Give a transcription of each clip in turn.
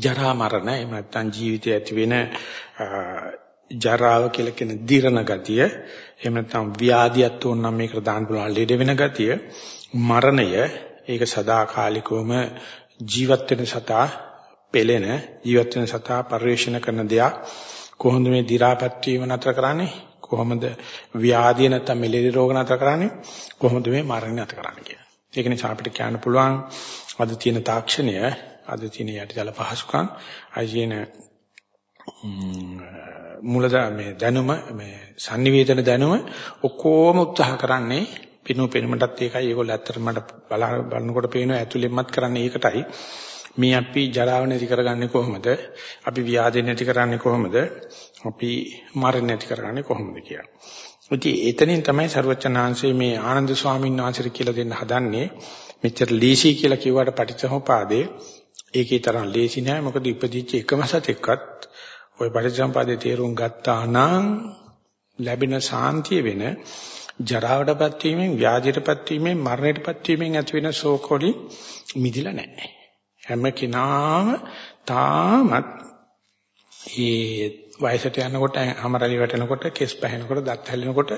ජරා මරණ එහෙම නැත්නම් ජීවිතයේ ඇති වෙන ජරාව කියලා කියන දිරණ ගතිය එහෙම නැත්නම් ව්‍යාධියත් උනම් මේකට දාන්න පුළුවන් ලෙඩ වෙන ගතිය මරණය ඒක සදාකාලිකවම ජීවත් වෙන සතා පෙළෙන ජීවත් වෙන සතා පරිශ්‍රණ කරන දෙයක්. කොහොමද මේ දි รา පත් වීම නතර කරන්නේ? කොහොමද ව්‍යාධිය නැත්නම් මෙලෙඩ රෝග නතර කරන්නේ? කොහොමද මේ මරණය නතර කරන්නේ කියලා. ඒක නිසා අපිට කියන්න පුළුවන් අද තියෙන තාක්ෂණය අද තියෙන යටිතල පහසුකම් අයින මූලද මේ දැනුම මේ sannivedana දැනුම ඔක්කොම උත්සාහ කරන්නේ පිනු පෙනුමටත් ඒකයි ඒගොල්ලෝ ඇත්තටම මට බලනකොට පේනවා ඇතුළෙන්මත් කරන්නේ ඒකටයි මේ අපි ජරාව නැති කරගන්නේ කොහොමද? අපි ව්‍යාධි නැති කරන්නේ කොහොමද? අපි මරණ නැති කරගන්නේ කොහොමද කියලා. ඉතින් එතනින් තමයි ਸਰවචනාංශයේ මේ ආනන්ද ස්වාමීන් වහන්සේට කියලා දෙන්න හදන්නේ. මෙච්චර ලීසි කියලා කිව්වට පටිච්චසමුපාදේ ඒකේ තරම් ලේසි නෑ මොකද ඉපදිච්ච එකම සතෙක්වත් ওই පටිච්චසමුපාදේ තේරුම් ගත්තා නම් ලැබෙන සාන්තිය වෙන ජරාවටපත් වීමෙන් ව්‍යාධියටපත් වීමෙන් මරණයටපත් වීමෙන් ඇති වෙන ශෝකෝලි මිදිලා නැහැ හැම කෙනාම තාමත් මේ වයසට යනකොට අමරලි වැටෙනකොට කෙස් පැහෙනකොට දත් හැලෙනකොට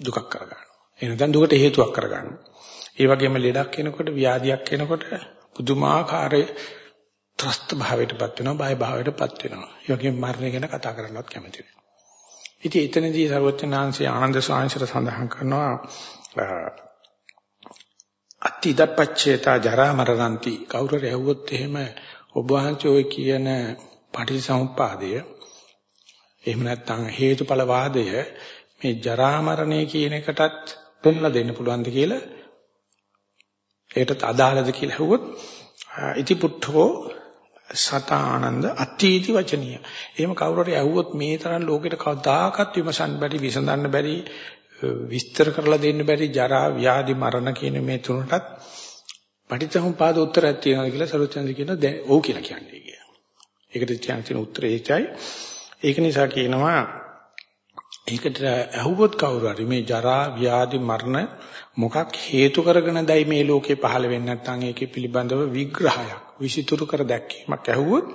දුකක් කරගන්නවා. එනනම් දුකට හේතුවක් කරගන්නවා. ඒ වගේම ලෙඩක් එනකොට ව්‍යාධියක් එනකොට පුදුමාකාර ත්‍රස්ත භාවයටපත් වෙනවා, බය භාවයටපත් වෙනවා. ඒ වගේම මරණය ගැන කතා කරන්නවත් කැමති වෙනවා. ඉතින් එතනදී සර්වඥාන්සේ ආනන්ද ස්වාමීන්සර සඳහන් කරනවා අත්තිදපච්චේතා ජරා මරණන්ති කවුරු රැවුවොත් එහෙම ඔබ වහන්සේ ඔය කියන පටිච්චසමුප්පාදය එහෙම නැත්නම් හේතුඵල වාදය මේ ජරා මරණය කියන එකටත් පෙන්ලා දෙන්න පුළුවන්ද කියලා ඒකට අදාළද කියලා ඇහුවොත් ඉති පුට්ඨෝ සත ආනන්ද අතීති වචනීය. එහෙම කවුරු හරි ඇහුවොත් මේ තරම් ලෝකෙට කවදාකවත් විමසන්න බැරි විසඳන්න බැරි විස්තර කරලා දෙන්න බැරි ජරා ව්‍යාධි මරණ කියන මේ තුනටත් පටිච්චසමුපාද උත්තරයක් තියෙනවා කියලා සරුවචන්ද කියන දැන් ඔව් කියලා කියන්නේ කියලා. ඒකට කියන තියෙන උත්තරේ ඒකයි. ඒක නිසා කියනවා ඒකට ඇහුවොත් කවුරු හරි මේ ජරා ව්‍යාධි මරණ මොකක් හේතු කරගෙන දැයි මේ ලෝකේ පහළ වෙන්නේ නැත්නම් ඒකේ පිළිබඳව විග්‍රහයක් විසිතුරු කර දැක්වීමක් ඇහුවොත්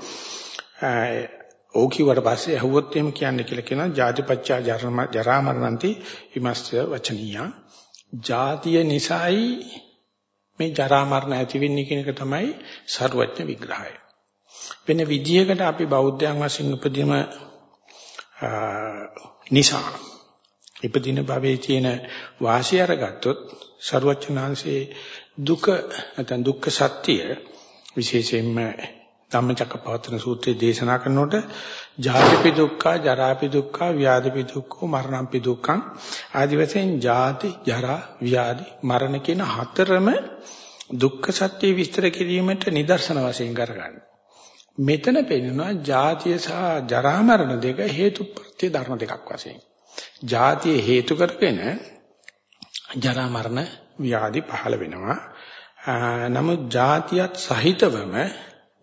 ඕක කිව්වට පස්සේ ඇහුවොත් එහෙම කියන්නේ කියලා කියනවා ජාතිපච්චා ජරා මරණන්ති විමස්ය වචනීය. ජාතිය නිසායි මේ ජරා මරණ ඇති වෙන්නේ කියන එක තමයි සර්වඥ විග්‍රහය. වෙන විදියකට අපි බෞද්ධයන් වශයෙන් උපදීම නිසා ඉපදින භවයේ තියෙන වාසිය අරගත්තොත් සර්වඥාන්සේ දුක නැත්නම් දුක්ඛ සත්‍ය විශේෂයෙන්ම ධම්මචක්කපවත්තන සූත්‍රයේ දේශනා කරනකොට ජාතිපි දුක්ඛ, ජරාපි දුක්ඛ, ව්‍යාධිපි දුක්ඛ, මරණම්පි දුක්ඛං ආදි වශයෙන් ජාති, ජරා, ව්‍යාධි, මරණ කියන හතරම දුක්ඛ සත්‍ය විස්තර කිරීමට නිදර්ශන වශයෙන් කරගන්න. මෙතන පෙන්නනවා ජාතිය සහ ජරා මරණ දෙක හේතුප්‍රත්‍ය ධර්ම දෙකක් වශයෙන්. ජාතිය හේතු කරගෙන ජරා මරණ ව්‍යාධි පහළ වෙනවා. නමුත් ජාතියත් සහිතවම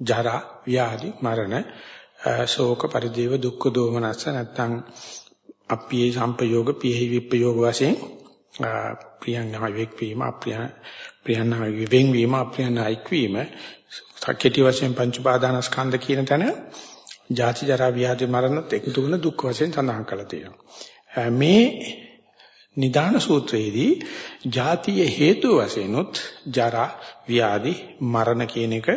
ජරා ව්‍යාධි මරණ ශෝක පරිදේව දුක්ඛ දෝමනස්ස නැත්නම් අප්පියේ සම්පයෝග පියෙහි විප්පයෝග වශයෙන් ප්‍රියංගාය වෙක්වීම අප්‍රිය ප්‍රියංගාය වෙන්වීම අප්‍රියංගායික් වීම සක්කේටි වශයෙන් පංච පාදානස්කන්ධ කියන තැන ජාති ජරා ව්‍යාධි මරණත් එකතු වෙන දුක් වශයෙන් සඳහන් කරලා තියෙනවා. මේ නිදාන සූත්‍රයේදී ජාතිය හේතු වශයෙන් උත් ජරා ව්‍යාධි මරණ කියන එක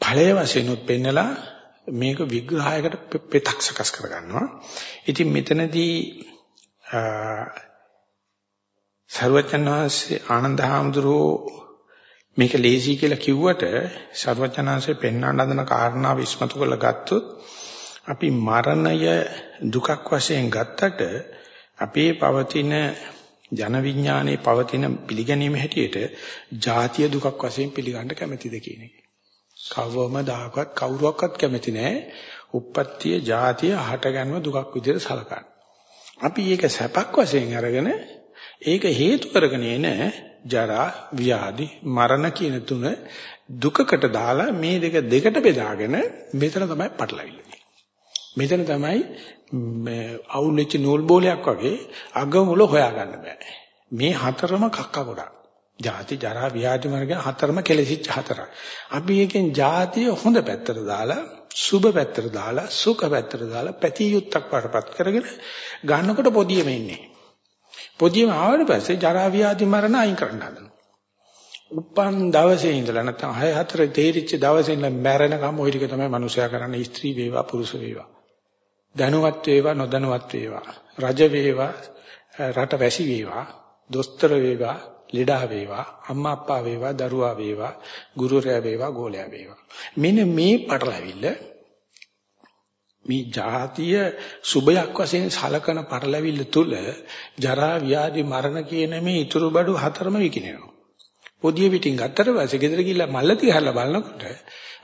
ඵලය වශයෙන් උත් පෙන්නලා මේක විග්‍රහයකට පෙතක් සකස් කරගන්නවා. ඉතින් මෙතනදී සර්වචනවාසේ ආනන්ද හාමුදුරුවෝ මේක ලේසි කියලා කිව්වට සර්වචනවාසේ පෙන්වන්න හදන කාරණා විශ්මතු කරලා ගත්තොත් අපි මරණය දුකක් වශයෙන් ගත්තට අපේ පවතින ජන විඥානයේ පවතින පිළිගැනීම හැටියට ජාතිය දුකක් වශයෙන් පිළිගන්න කැමැතිද කියන එක. කවවම දායකවත් කවුරුවක්වත් කැමති නැහැ. උප්පත්තිය, ජාතිය, හටගන්ම දුකක් විදිහට සලකන්න. අපි ඒක සැපක් වශයෙන් අරගෙන ඒක හේතු කරගෙන එන ජරා, ව්‍යාධි, මරණ කියන තුන දුකකට දාලා මේ දෙක දෙකට බෙදාගෙන මෙතන තමයි පටලවිල්ල මෙතන තමයි අවුල් වෙච්ච නූල් බෝලයක් වගේ අග මුල හොයාගන්න බෑ. මේ හතරම කක්ක ගොඩක්. ජාති ජරා ව්‍යාධි මරණ හතරම කෙලෙසිච්ච හතරක්. අපි එකෙන් ජාතිය හොඳ පැත්තට දාලා සුබ පැත්තට දාලා සුඛ පැත්තට දාලා පැති යුත්තක් වඩපත් කරගෙන ගන්නකොට පොදියෙම ඉන්නේ. පොදියෙම ආවට පස්සේ ජරා ව්‍යාධි මරණ අයින් කරන්න හදනවා. උපන් දවසේ ඉඳලා නැත්නම් 6 4 තේරිච්ච දවසේ ඉඳලා මැරෙනකම් ওই ටික තමයි මනුස්සයා කරන්නේ ස්ත්‍රී වේවා පුරුෂ වේවා. දැනුවත් වේවා නොදැනුවත් වේවා. රජ වේවා රට වැසි වේවා. දොස්තර වේවා ලෙඩා වේවා අම්මා අප්පා වේවා දරුවා වේවා ගුරුවරයා වේවා ගෝලයා වේවා මෙන්න මේ පටලැවිල්ල මේ ජාතිය සුබයක් වශයෙන් සලකන පටලැවිල්ල තුල ජරා ව්‍යාධි මරණ කියන මේ ඉතුරු බඩු හතරම විකිනෙනවා පොදිය පිටින් ගත්තට පස්සේ ගෙදර ගිහිල්ලා මල්ල තියහලා බලනකොට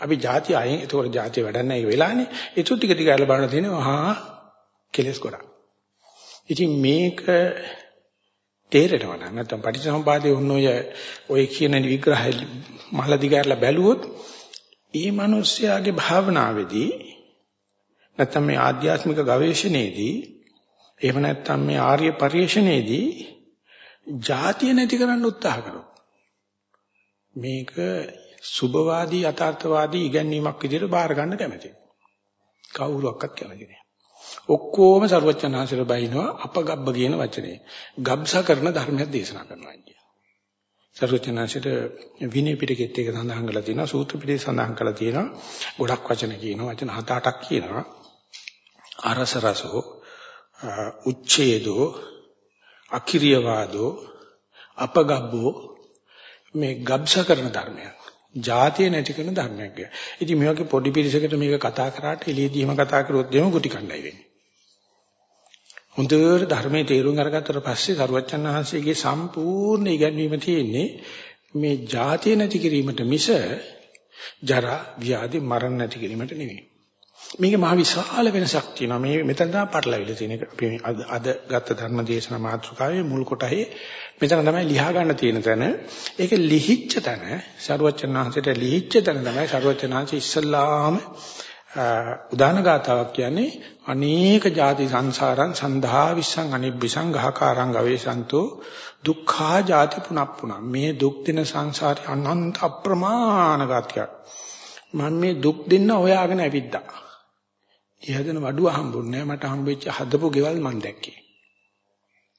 අපි ಜಾති අයින් ඒතකොට ಜಾති වැඩක් නැහැ ඒ වෙලාවනේ ඒ සුත් ටික ටික අරලා බලන තියෙනවා හා කෙලස් ගොඩක්. ඉතින් මේක තේරෙනවා නම් නැත්නම් පටිච්චසමුපාදයේ උන් ඔය ඔය කියන විග්‍රහය මල්ල දිගාරලා බැලුවොත් ඒ මිනිස්යාගේ භාවනාවේදී නැත්නම් මේ ආධ්‍යාත්මික ගවේෂණයේදී එහෙම නැත්නම් මේ ආර්ය පරිශ්‍රණයේදී ಜಾතිය නැති කරන්න උත්සාහ කරනවා. මේක සුභවාදී යථාර්ථවාදී ඉගැන්වීමක් විදිහට බාර ගන්න කැමතියි. කවුරුවක්වත් කැමති නෑ. ඔක්කොම ਸਰවචනහසර බයිනවා අපගබ්බ කියන වචනේ. ගබ්සා කරන ධර්මයක් දේශනා කරනවා කියන්නේ. ਸਰවචනහසර විනය පිටකෙත් එක සඳහන් කරලා තියෙනවා, සූත්‍ර පිටේ සඳහන් කරලා තියෙනවා. ගොඩක් වචන කියනවා, වචන හත අටක් කියනවා. අරස රසෝ, උච්ඡේදෝ, අකිරියවාදෝ, අපගබ්බෝ මේ ගබ්සා කරන ධර්මයක්. ජාතිය නැති කරන ධර්මයක්. ඉතින් මේ වගේ පොඩි පිරිසකට මේක කතා කරාට එළියදීම කතා කරොත් එම ගුටි කණ්ඩායි වෙන්නේ. හොඳට ධර්මයේ තේරුම් අරගත්තට පස්සේ සරුවච්චන් වහන්සේගේ සම්පූර්ණ ඉගැන්වීම තියෙන්නේ මේ ජාතිය නැති කිරීමට මිස ජරා ව්‍යාධි මරණ නැති කිරීමට නෙවෙයි. මේකේ මහ විශාල වෙනසක් තියෙනවා. මේ මෙතන තමයි පටලවිලා තියෙන එක. අපි අද ගත්ත ධර්ම දේශනා මාතෘකාවේ මුල් කොටහේ මෙතන තමයි ලියා ගන්න තියෙන තැන. ඒක ලිහිච්ච තැන, සරුවච්චන් වහන්සේට ලිහිච්ච තැන තමයි සරුවච්චන් වහන්සේ ඉස්සල්ලාම උදාන ගාතාවක් කියන්නේ අනේක ಜಾති සංසාරං සන්ධා විසං අනිබ්බිසං ගහකාරං ගවේසන්තෝ දුක්ඛා ಜಾති පුනප්පුන මේ දුක් දෙන සංසාරේ අනන්ත අප්‍රමාණ ගතියක් මම මේ දුක් දෙන්න හොයාගෙන ඇවිද්දා. ඉහදෙන වඩුව හම්බුන්නේ නැහැ. මට හම්බෙච්ච හදපු ගෙවල් මම දැක්කේ.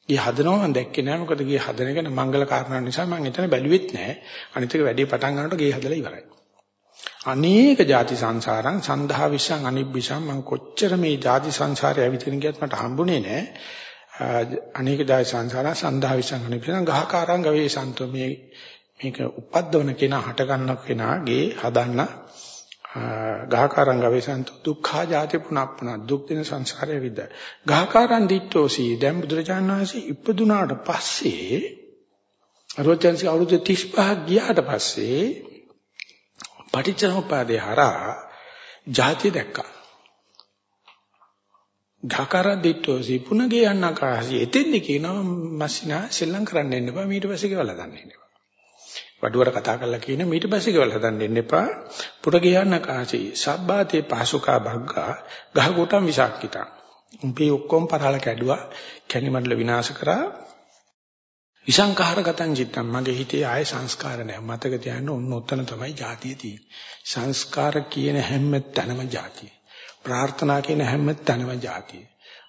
ඊ හදනවා මම දැක්කේ නැහැ. මොකද ගේ හදන එක මංගල කාරණා නිසා මම එතන බැලුවෙත් නැහැ. අනිත් එක වැඩේ පටන් ගන්නකොට ගේ හදලා ඉවරයි. අනේක ಜಾති සංසාරං සන්දහා විසං අනිබ්බිසං මං කොච්චර මේ ಜಾති සංසාරේ ඇවිදින ගියත් මට හම්බුනේ නැහැ. අනේක ಜಾති සංසාරං සන්දහා විසං අනිබ්බිසං ගහකාරං ගවේසන්තෝ මේ මේක උපද්දවන කෙනා හට ගන්න කෙනාගේ හදන්න ගහකාරං ගවේ සන්තෝ දුක්ඛා ಜಾති පුනප්පන දුක් දින සංසාරය විද ගහකාරං දිට්ඨෝසි දැන් බුදුරජාණන් වහන්සේ ඉපදුනාට පස්සේ අරවචන්සි අවුරුදු 35 ගියාට පස්සේ පටිච්චසමුපාදේ හරහා ಜಾති දැක්කා. ඝකර දිට්ඨෝසි පුනගේ යන්නකාසි එතෙන්දි කියනවා මස්සිනා සෙල්ලම් කරන්න එන්න එපා ඊට පස්සේ ගෙවලා දාන්න එන්න එපා. වඩුවර කතා කරලා කියන ඊට පස්සේ ගෙවල් හදන්න දෙන්න එපා. පුර ගියන කාසී සබ්බාතේ පාසුකා භග්ගා ගහ ගොටම් විසක්කිතා. උඹේ ඔක්කොම පරාල කැඩුවා. කැණිමඩල විනාශ කරා. විසංඛාරගතං චිත්තම් මගේ හිතේ ආය සංස්කාර නැහැ. මතක තියාගන්න ඔන්න ඔතන තමයි જાතිය තියෙන්නේ. සංස්කාර කියන හැම තැනම જાතිය. ප්‍රාර්ථනා කියන හැම තැනම જાතිය.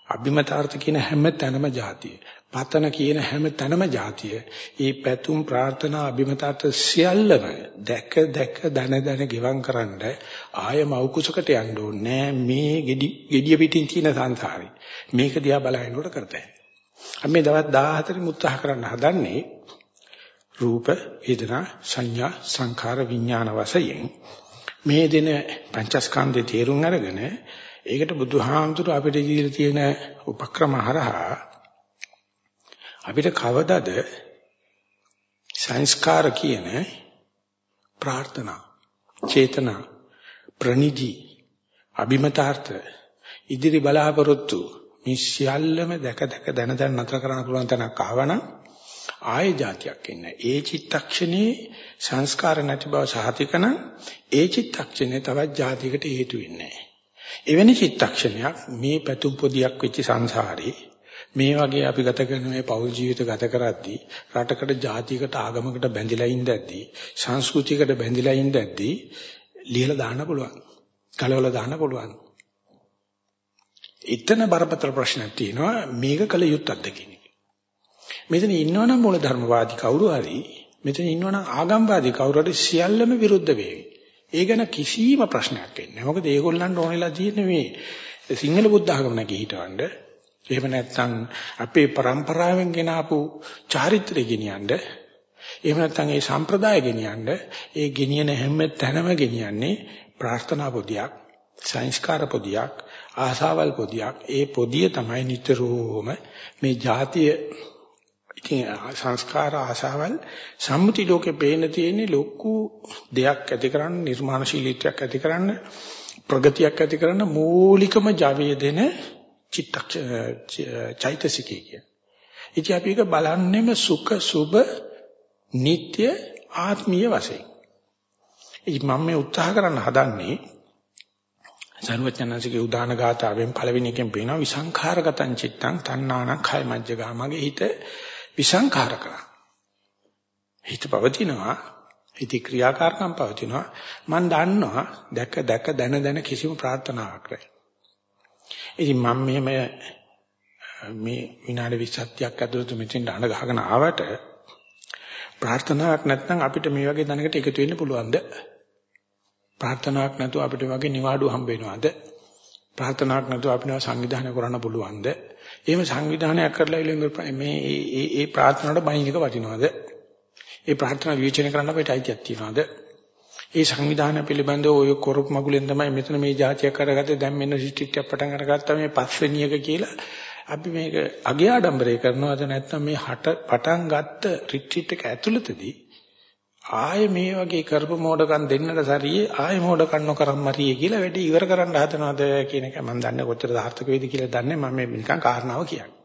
අභිමතාර්ථ කියන හැම තැනම ಜಾතිය පතන කියන හැම තැනම ಜಾතිය ඒ පැතුම් ප්‍රාර්ථනා අභිමතාර්ථ සියල්ලම දැක දැක දන දන ගෙවම් කරන්න ආය මෞකුසකට යන්න ඕනේ මේ gedi gediya pitin තියෙන සංසාරේ. මේක දිහා බලනකොට කරතයි. අපි දවස් 14 උත්සාහ කරන්න හදන්නේ රූප, වේදනා, සංඥා, සංඛාර, විඥාන වශයෙන්. මේ දින පංචස්කන්ධේ තේරුම් අරගෙන ඒකට බුදුහාමුදුර අපිට දීලා තියෙන උපක්‍රම හරහා අපිට කවදද සංස්කාර කියන ප්‍රාර්ථනා, චේතනා, ප්‍රනිදි, අභිමතාර්ථ ඉදිරි බලාපොරොත්තු මේ සියල්ලම දැක දැක දන දන නතර කරන්න පුළුවන් තැනක් ආවනම් ආය જાතියක් එන්නේ. ඒ චිත්තක්ෂණේ සංස්කාර නැති බව සහතිකනම් ඒ චිත්තක්ෂණේ තවත් જાතියකට හේතු වෙන්නේ එවැනි චිත්තක්ෂණයක් මේ පැතුම් පොදියක් වෙච්ච සංසාරේ මේ වගේ අපි ගත කරන මේ පෞල් ජීවිත ගත කරද්දී රටකට ජාතියකට ආගමකට බැඳිලා ඉඳද්දී සංස්කෘතියකට බැඳිලා ඉඳද්දී ලියලා දාන්න පුළුවන්. කලවල දාන්න පුළුවන්. එතන බරපතල ප්‍රශ්නයක් තියෙනවා මේක කල යුත්තක්ද කියන එක. මෙතන ඉන්නවනම් මූල ධර්මවාදී කවුරු හරි මෙතන ඉන්නවනම් ආගම්වාදී කවුරු හරි සියල්ලම විරුද්ධ වේවි. ඒ ගැන කිසිම ප්‍රශ්නයක් වෙන්නේ නැහැ. මොකද ඒගොල්ලන්ට ඕනෙලා තියෙන්නේ මේ සිංහල බුද්ධ ආගම නැගී හිටවන්න. එහෙම නැත්නම් අපේ પરම්පරාවෙන් ගෙන ආපු චාරිත්‍රය ගෙනියන්න. එහෙම නැත්නම් ඒ සම්ප්‍රදාය ගෙනියන්න. ඒ ගෙනියන හැම තැනම ගෙනියන්නේ ප්‍රාර්ථනා පොදියක්, සංස්කාර පොදියක්, ආසාවල් පොදියක්. ඒ පොදිය තමයි නිතරම මේ ජාතිය සංස්කාර ආශාවල් සම්මුති ලෝකේ පේන තියෙන්නේ ලොකු දෙයක් ඇති කරන්න නිර්මාණශීලීත්වයක් ඇති කරන්න ප්‍රගතියක් ඇති කරන්න මූලිකම ජවය දෙන චිත්තක් චෛතසිකය කිය. ඉතින් අපි ඒක බලන්නෙම සුඛ සුබ නিত্য ආත්මීය වශයෙන්. ඉතින් මම මේ උත්සාහ කරන්න හදන්නේ සර්වඥාන්සේගේ උදාන ගාතාවෙන් පළවෙනි එකෙන් පේනවා විසංඛාරගතං චිත්තං තණ්හානං khය මජ්ජගාමගේ හිත විසංඛාර කරා. හිත පවතිනවා හිතේ ක්‍රියාකාරකම් පවතිනවා මම දන්නවා දැක දැක දැන දැන කිසිම ප්‍රාර්ථනාවක් නැහැ. ඉතින් මම මෙහෙම මේ විනාඩි 20ක් ඇතුළත මෙතෙන් අඬ ගහගෙන ආවට ප්‍රාර්ථනාවක් නැත්නම් අපිට මේ වගේ දැනකට එකතු වෙන්න පුළුවන්ද? ප්‍රාර්ථනාවක් නැතුව අපිට වගේ නිවාඩු හම්බ වෙනවද? ප්‍රාර්ථනාවක් නැතුව අපිට සංවිධානය කරන්න පුළුවන්ද? එහෙම සංවිධානයක් කරලා මේ ඒ ඒ ප්‍රාර්ථනාවට බයින් එක වටිනවද? ඒ ප්‍රාර්ථනා විචාරණය කරන්න අපිට අයිතියක් තියනවද? ඒ සංවිධානය පිළිබඳව ඔය කොරප් මගුලෙන් තමයි මෙතන මේ જાතියක් කරගත්තේ දැන් මෙන්න රිට්‍රීට් පටන් අරගත්තා මේ පස්වෙනි එක කියලා අපි මේක අගේ ආඩම්බරේ කරනවද නැත්නම් මේ හට පටන් ගත්ත රිට්‍රීට් එක ඇතුළතදී ආයේ මේ වගේ කරපු මෝඩකම් දෙන්නට සරියේ ආයේ මෝඩකම් නොකරම් මරියේ කියලා වැඩි ඉවර කරන්න හදනවද කියන එක මම දන්නේ කොච්චර සාර්ථක වේද කියලා දන්නේ මම මේ නිකන් කාරණාව කියන්නේ.